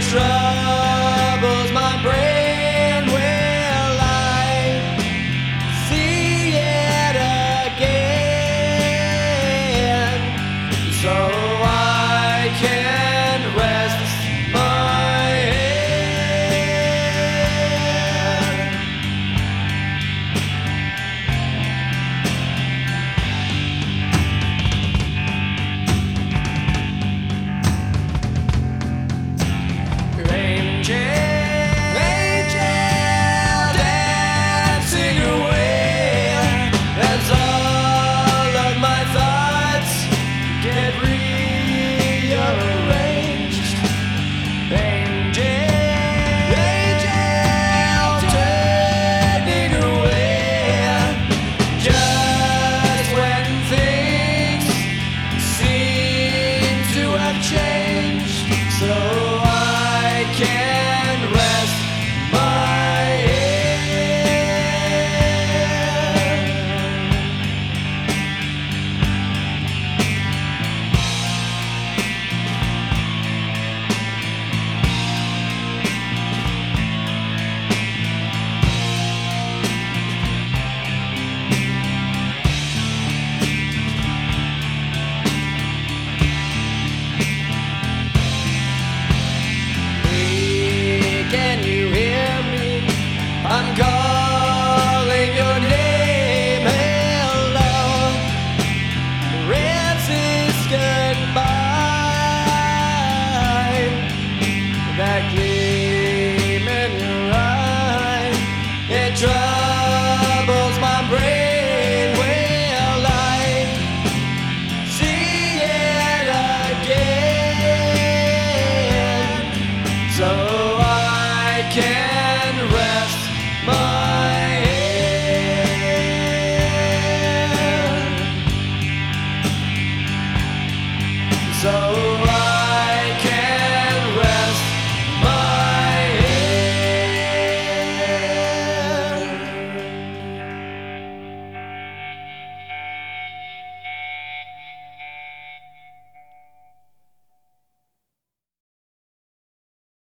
it